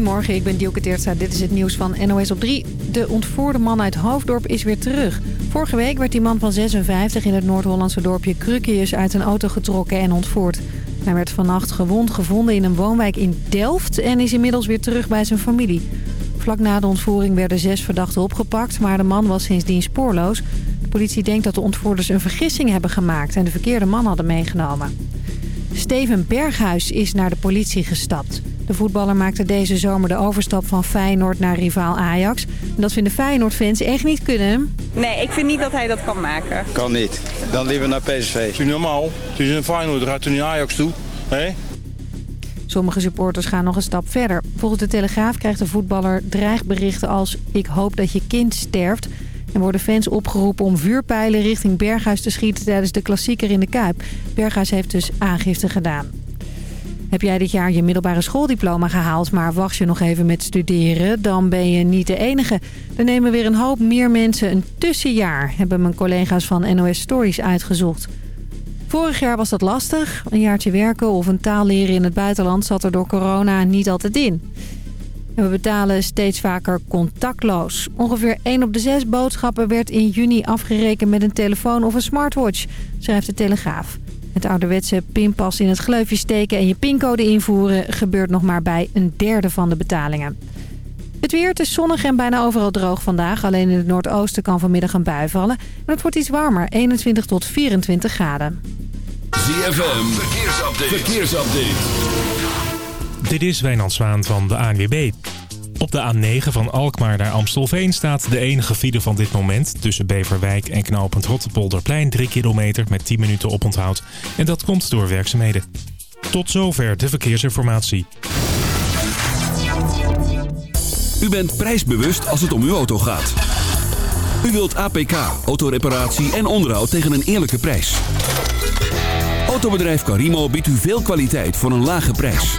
Goedemorgen, ik ben Dielke Teertstra. Dit is het nieuws van NOS op 3. De ontvoerde man uit Hoofddorp is weer terug. Vorige week werd die man van 56 in het Noord-Hollandse dorpje Krukkius uit een auto getrokken en ontvoerd. Hij werd vannacht gewond gevonden in een woonwijk in Delft en is inmiddels weer terug bij zijn familie. Vlak na de ontvoering werden zes verdachten opgepakt, maar de man was sindsdien spoorloos. De politie denkt dat de ontvoerders een vergissing hebben gemaakt en de verkeerde man hadden meegenomen. Steven Berghuis is naar de politie gestapt. De voetballer maakte deze zomer de overstap van Feyenoord naar rivaal Ajax. En dat vinden Feyenoord-fans echt niet kunnen. Nee, ik vind niet dat hij dat kan maken. Kan niet. Dan liever naar PSV. Het is normaal. Het is een Feyenoord, gaat er nu Ajax toe. Hè? Sommige supporters gaan nog een stap verder. Volgens de Telegraaf krijgt de voetballer dreigberichten als... ik hoop dat je kind sterft... En worden fans opgeroepen om vuurpijlen richting Berghuis te schieten tijdens de klassieker in de Kuip. Berghuis heeft dus aangifte gedaan. Heb jij dit jaar je middelbare schooldiploma gehaald, maar wacht je nog even met studeren, dan ben je niet de enige. Er nemen weer een hoop meer mensen een tussenjaar, hebben mijn collega's van NOS Stories uitgezocht. Vorig jaar was dat lastig. Een jaartje werken of een taal leren in het buitenland zat er door corona niet altijd in. En we betalen steeds vaker contactloos. Ongeveer 1 op de 6 boodschappen werd in juni afgerekend met een telefoon of een smartwatch, schrijft de Telegraaf. Het ouderwetse pinpas in het gleufje steken en je pincode invoeren gebeurt nog maar bij een derde van de betalingen. Het weer, het is zonnig en bijna overal droog vandaag. Alleen in het noordoosten kan vanmiddag een bui vallen. En het wordt iets warmer, 21 tot 24 graden. ZFM, verkeersupdate. verkeersupdate. Dit is Wijnand Zwaan van de ANWB. Op de A9 van Alkmaar naar Amstelveen staat de enige file van dit moment... tussen Beverwijk en knooppunt Rottepolderplein 3 kilometer met 10 minuten oponthoud. En dat komt door werkzaamheden. Tot zover de verkeersinformatie. U bent prijsbewust als het om uw auto gaat. U wilt APK, autoreparatie en onderhoud tegen een eerlijke prijs. Autobedrijf Carimo biedt u veel kwaliteit voor een lage prijs.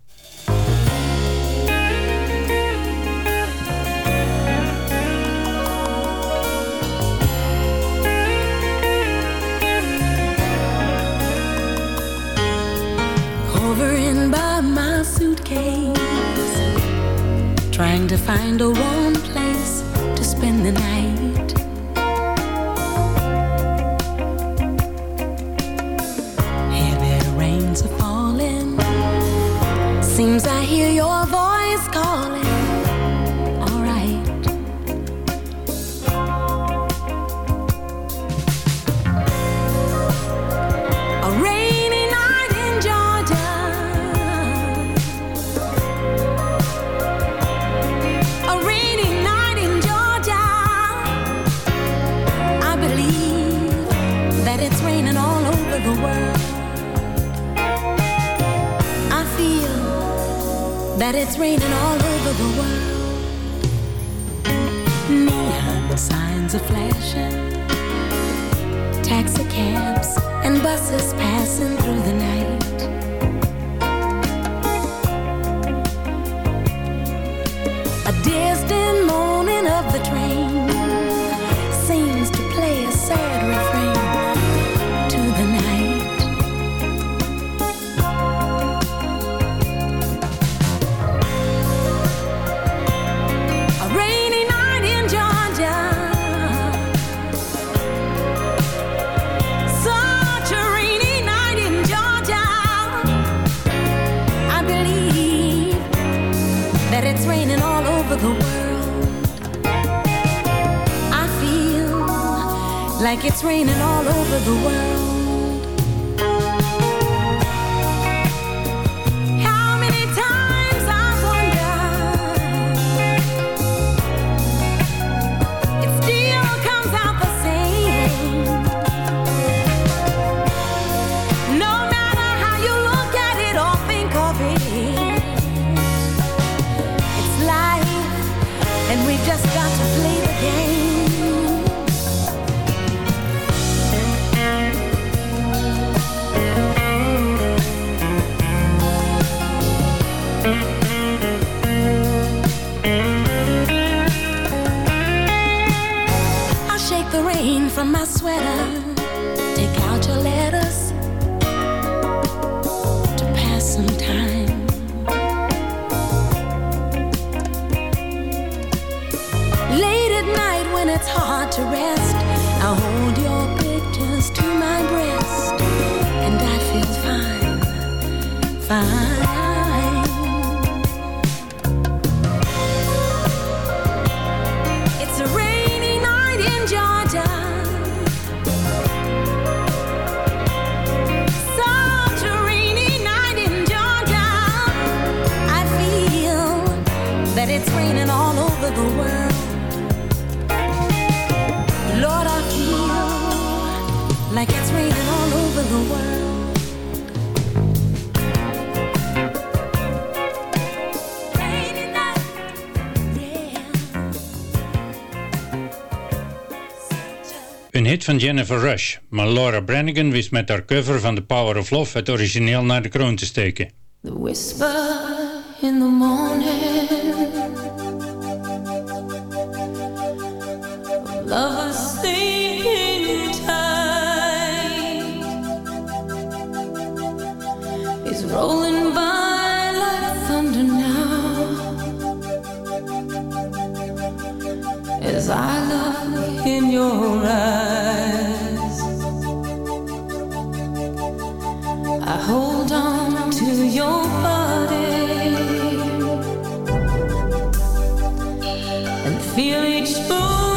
Trying to find a warm place to spend the night. Heavy rains are falling. Seems I hear your voice hit van Jennifer Rush, maar Laura Brannigan wist met haar cover van The Power of Love het origineel naar de kroon te steken. The whisper Oh.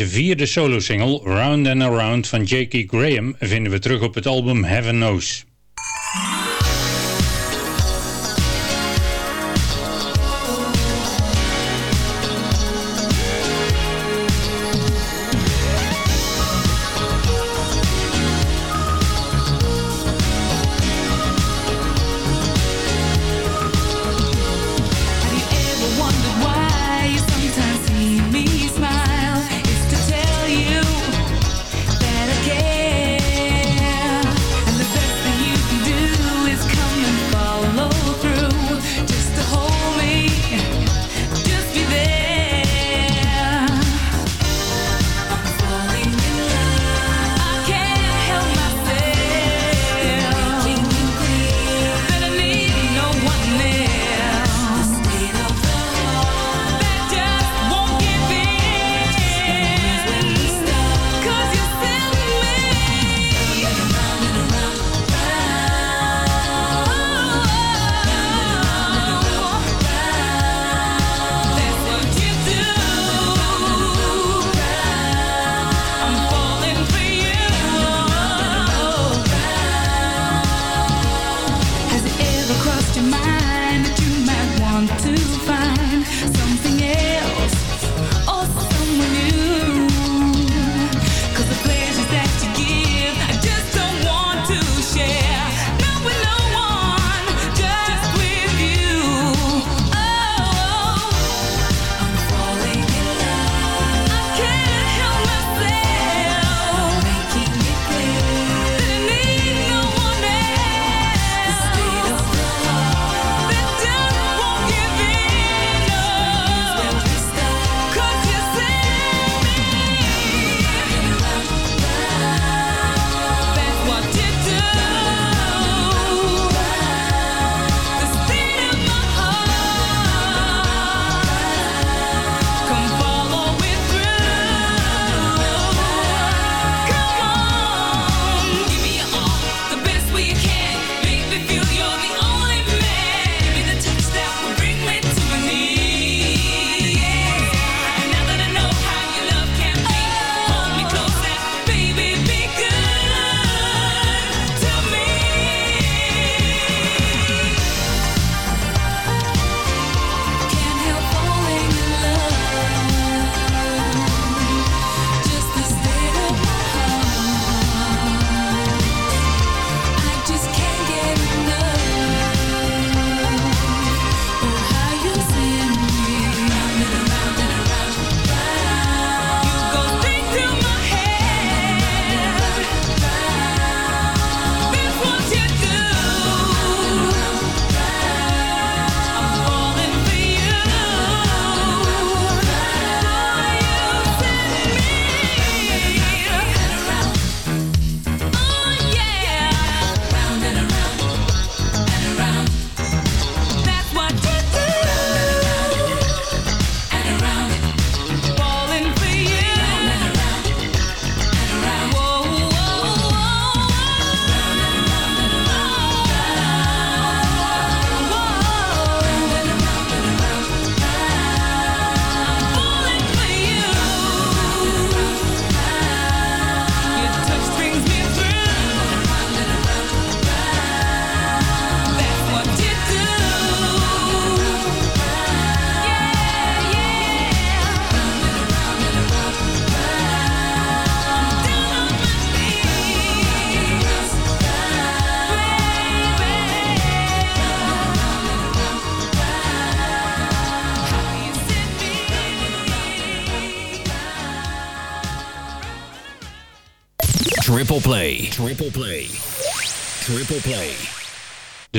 De vierde solo-single Round and Around van J.K. Graham vinden we terug op het album Heaven Knows.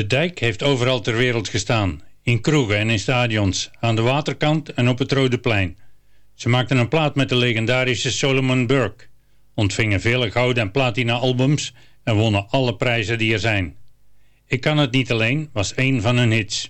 De dijk heeft overal ter wereld gestaan. In kroegen en in stadions, aan de waterkant en op het Rode Plein. Ze maakten een plaat met de legendarische Solomon Burke. Ontvingen vele gouden en platina albums en wonnen alle prijzen die er zijn. Ik kan het niet alleen was één van hun hits.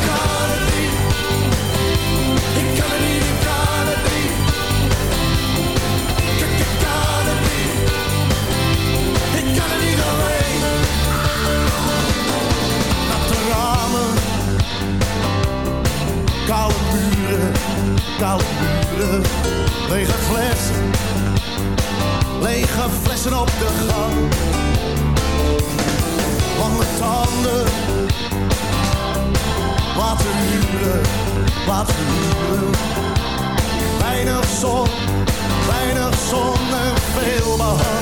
Muren, koude muren, lege flessen, lege flessen op de gang. Lange tanden, laten huren, laten huren. Weinig zon, weinig zon en veel behang.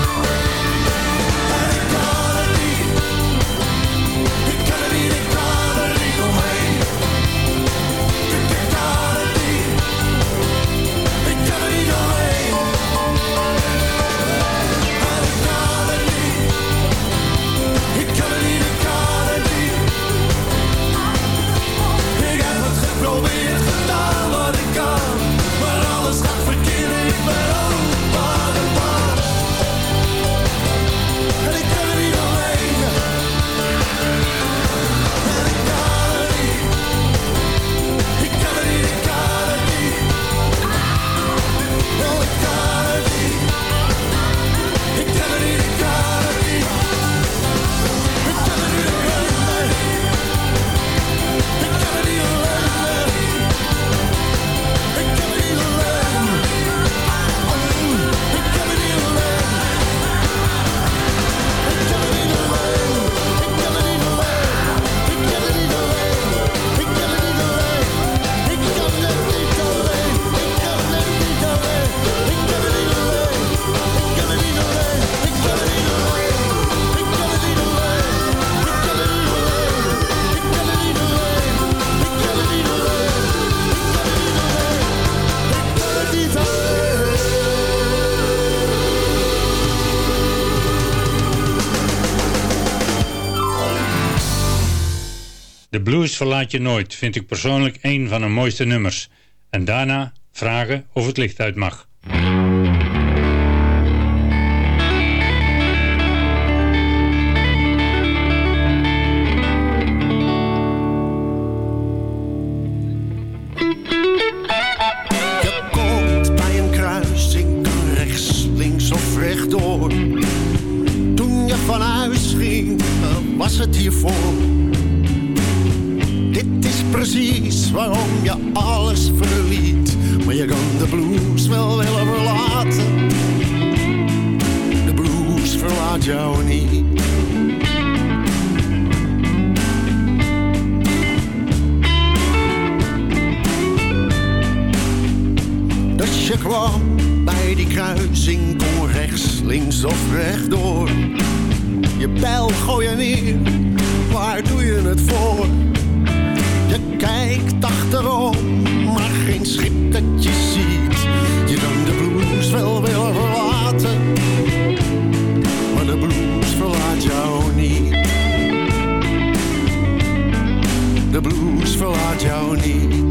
De blues verlaat je nooit, vind ik persoonlijk een van de mooiste nummers. En daarna vragen of het licht uit mag. Je komt bij precies waarom je alles verliet. Maar je kan de blues wel willen verlaten. De blues verlaat jou niet. Dus je kwam bij die kruising, kon rechts, links of rechtdoor. Je bijl gooi je neer, waar doe je het voor? Je kijkt achterom, maar geen schip dat je ziet. Je kan de blues wel willen verlaten, maar de blues verlaat jou niet. De blues verlaat jou niet.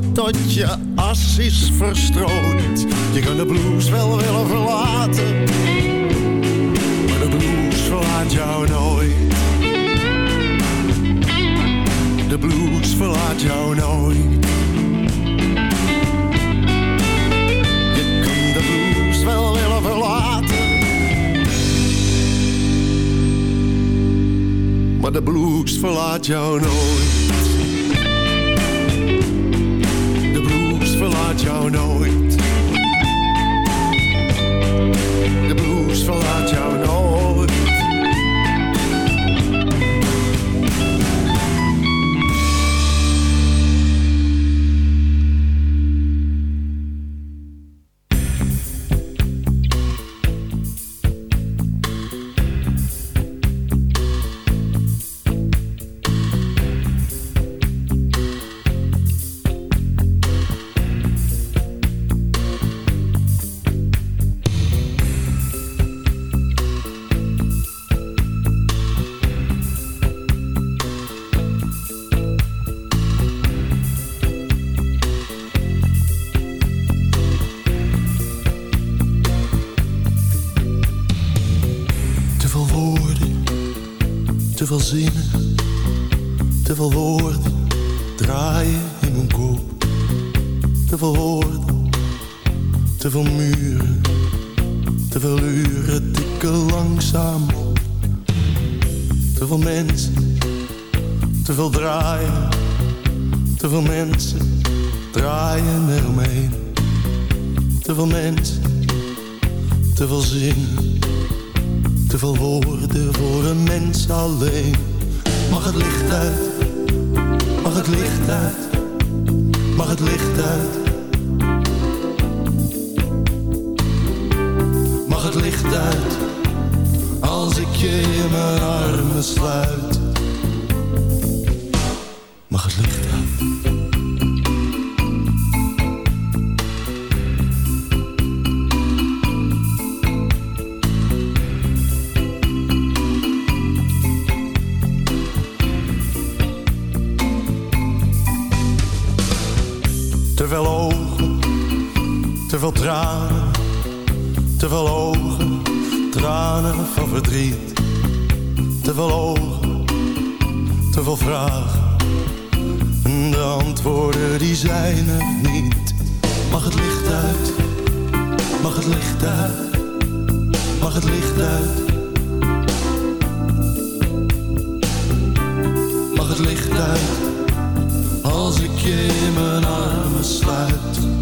tot je as is verstrooid. Je kan de blues wel willen verlaten, maar de blues verlaat jou nooit. De blues verlaat jou nooit. Je kan de blues wel willen verlaten. Maar de blues verlaat jou nooit. Mag het licht uit als ik je in mijn armen sluit.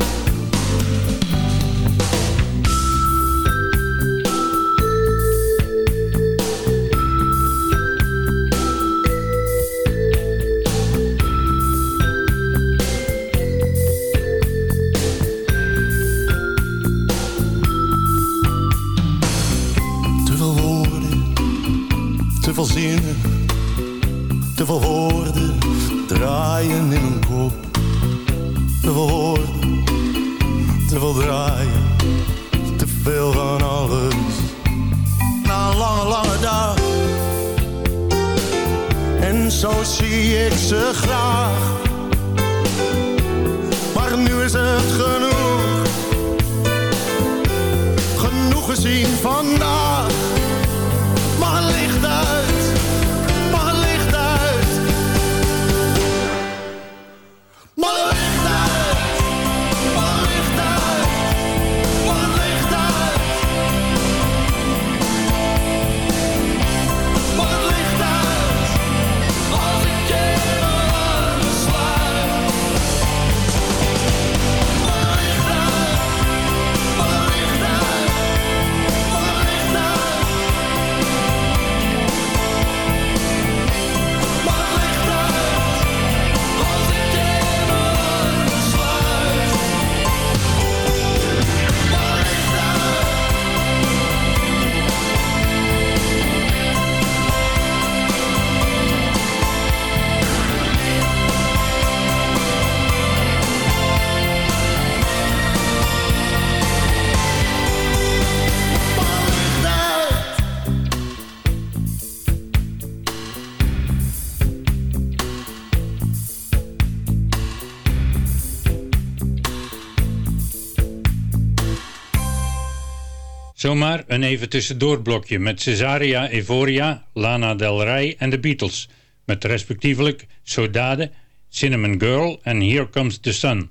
Zomaar een even tussendoorblokje met Cesaria Evoria, Lana Del Rey en de Beatles. Met respectievelijk Sodade, Cinnamon Girl en Here Comes the Sun.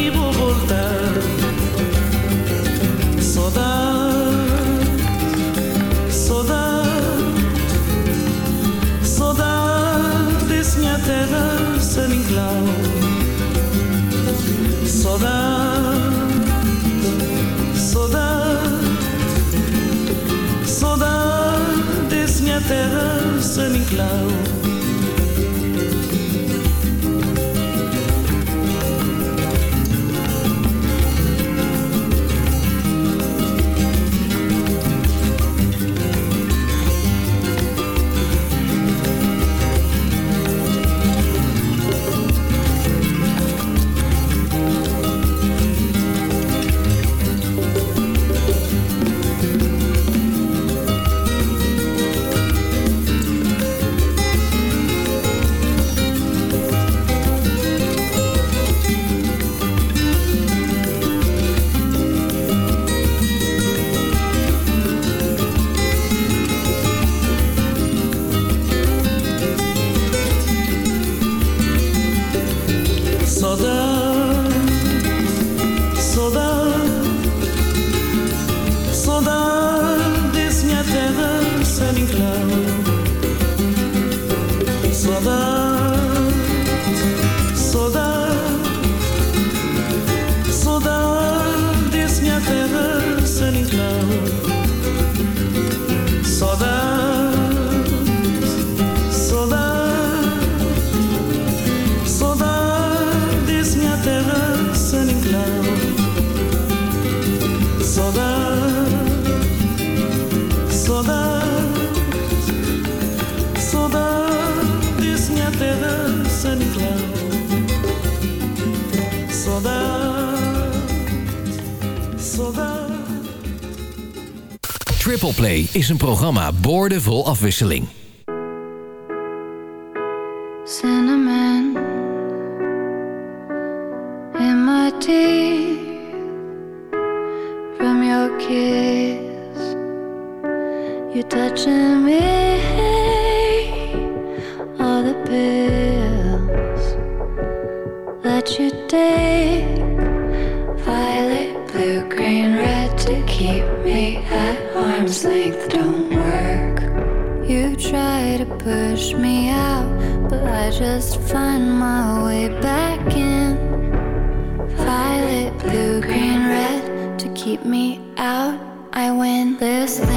is een programma boordevol afwisseling. Cinnamon in my teeth. From your kiss you touching me. All the pills that you take. push me out, but I just find my way back in. Violet, blue, green, red to keep me out. I win this.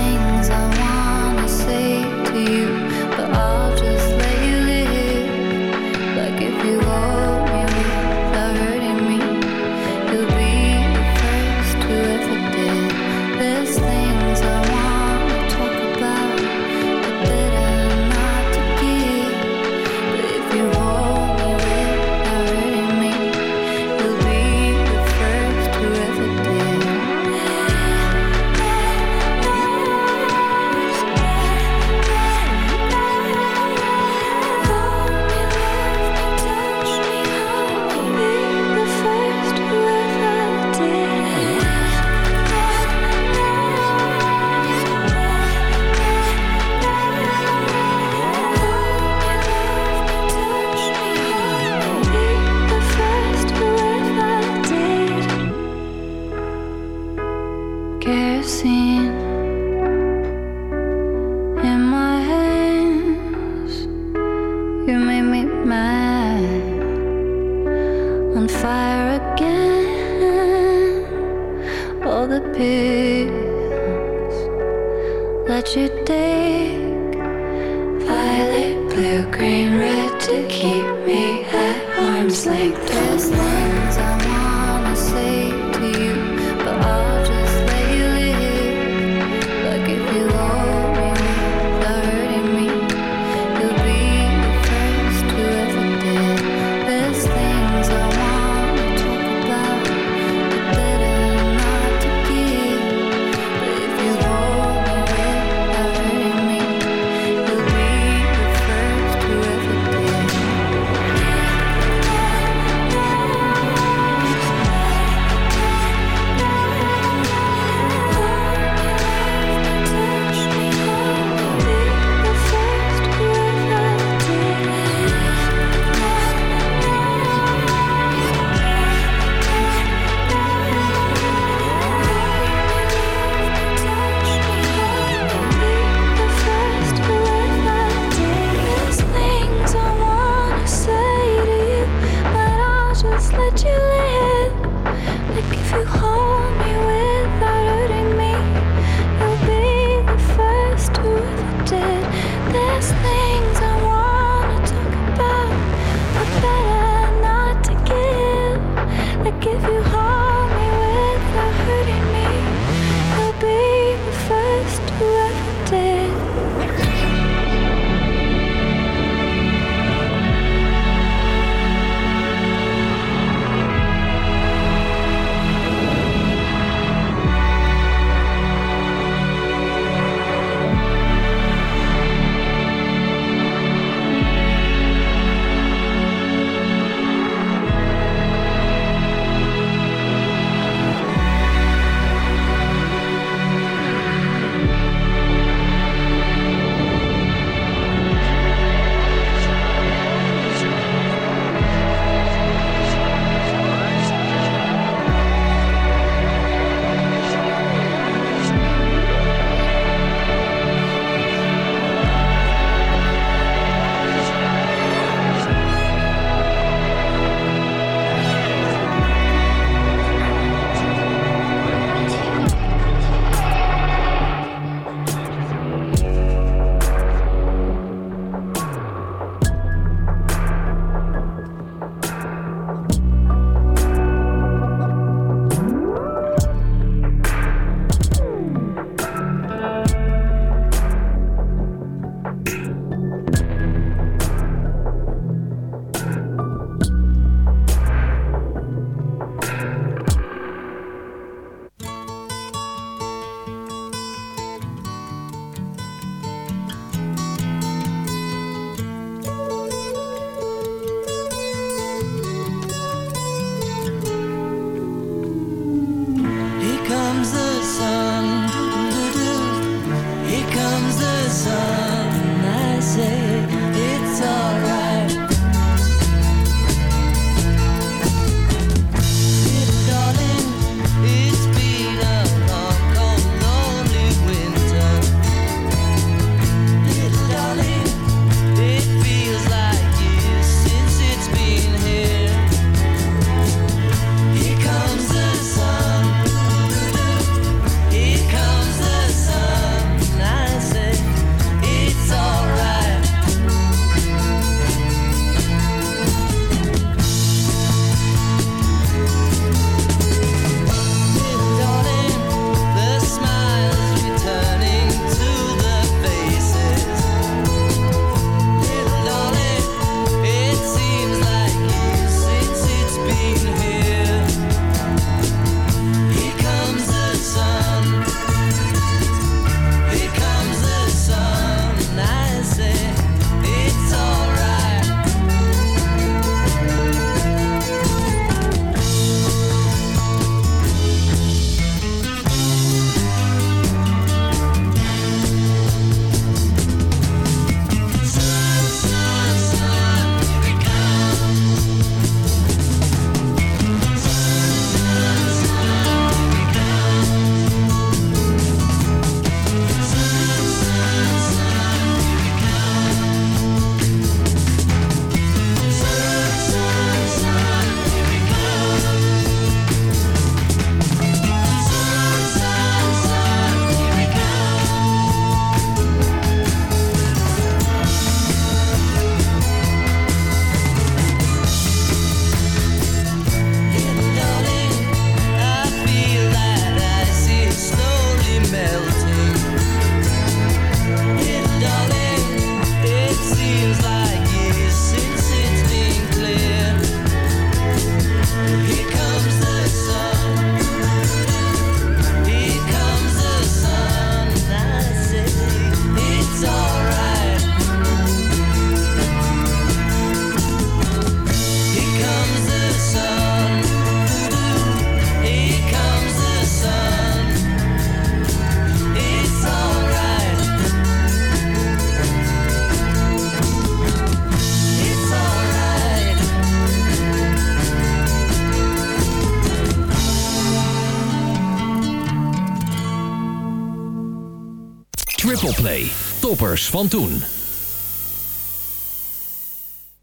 Triple Play. Toppers van toen.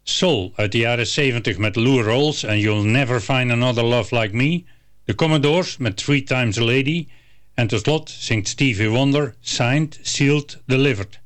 Soul uit de jaren 70 met Lou Rawls en You'll Never Find Another Love Like Me. De Commodores met Three Times a Lady. En tot slot zingt Stevie Wonder Signed, Sealed, Delivered.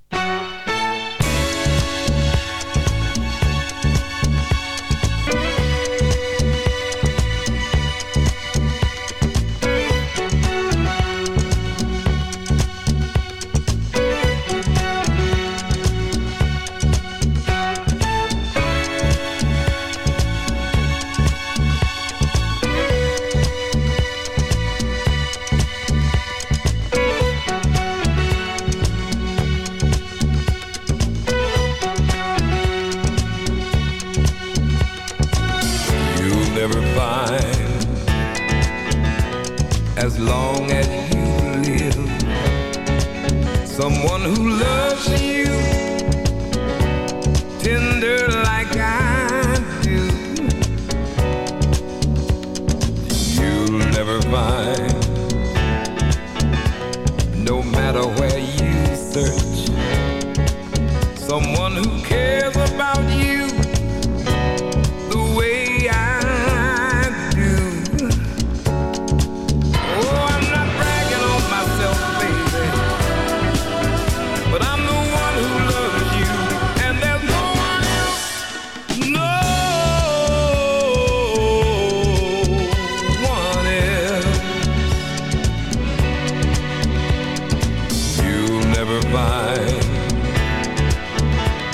Find.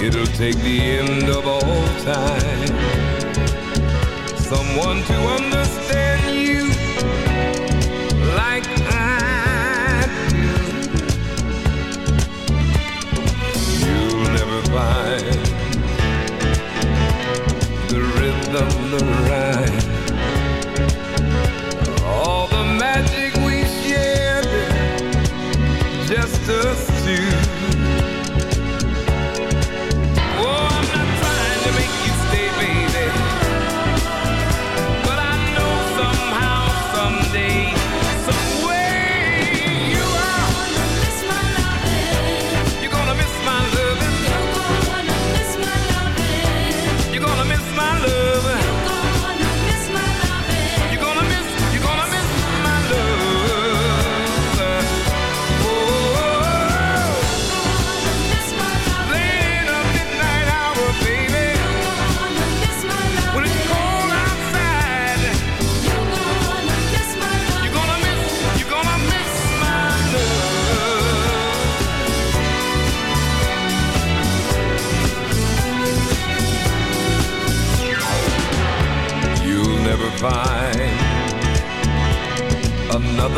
It'll take the end of all time someone to understand you like I do. You'll never find the rhythm, the rhyme,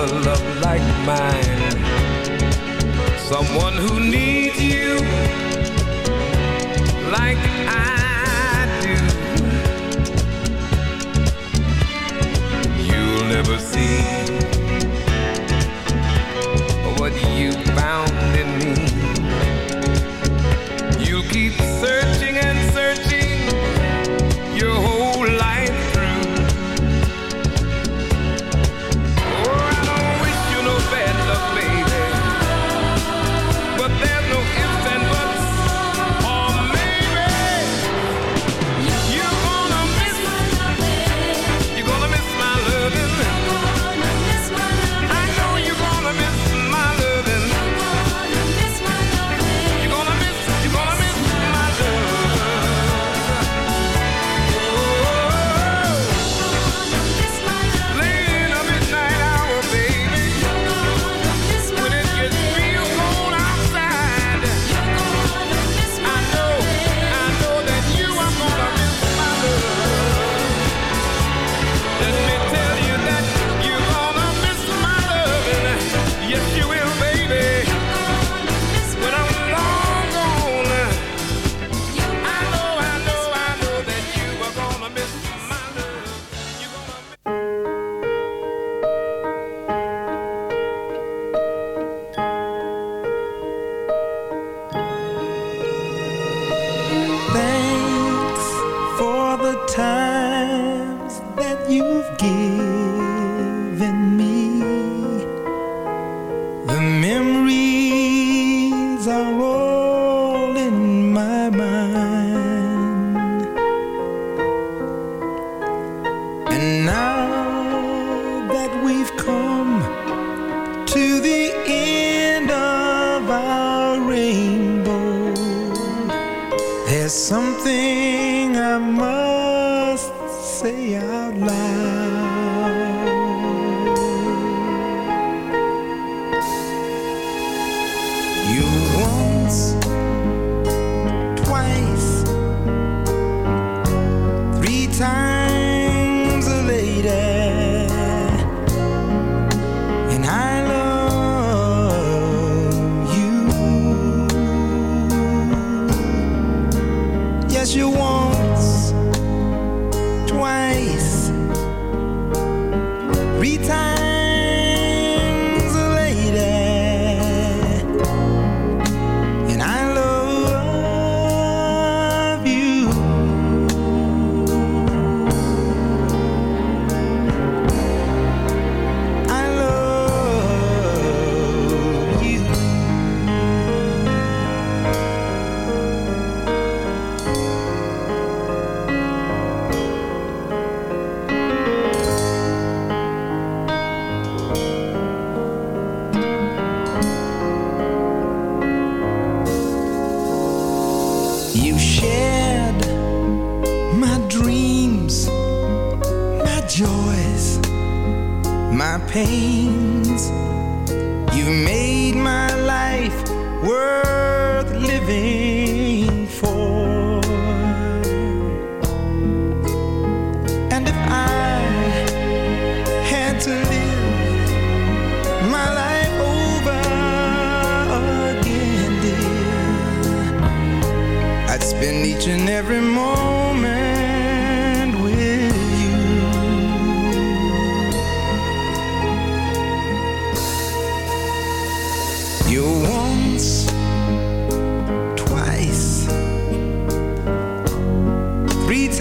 another love like mine. Someone who needs you like I do. You'll never see what you found in me. You'll keep searching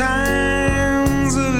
times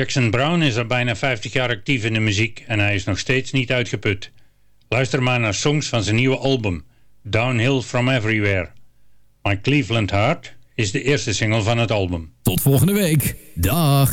Jackson Brown is al bijna 50 jaar actief in de muziek en hij is nog steeds niet uitgeput. Luister maar naar songs van zijn nieuwe album, Downhill From Everywhere. My Cleveland Heart is de eerste single van het album. Tot volgende week. Dag.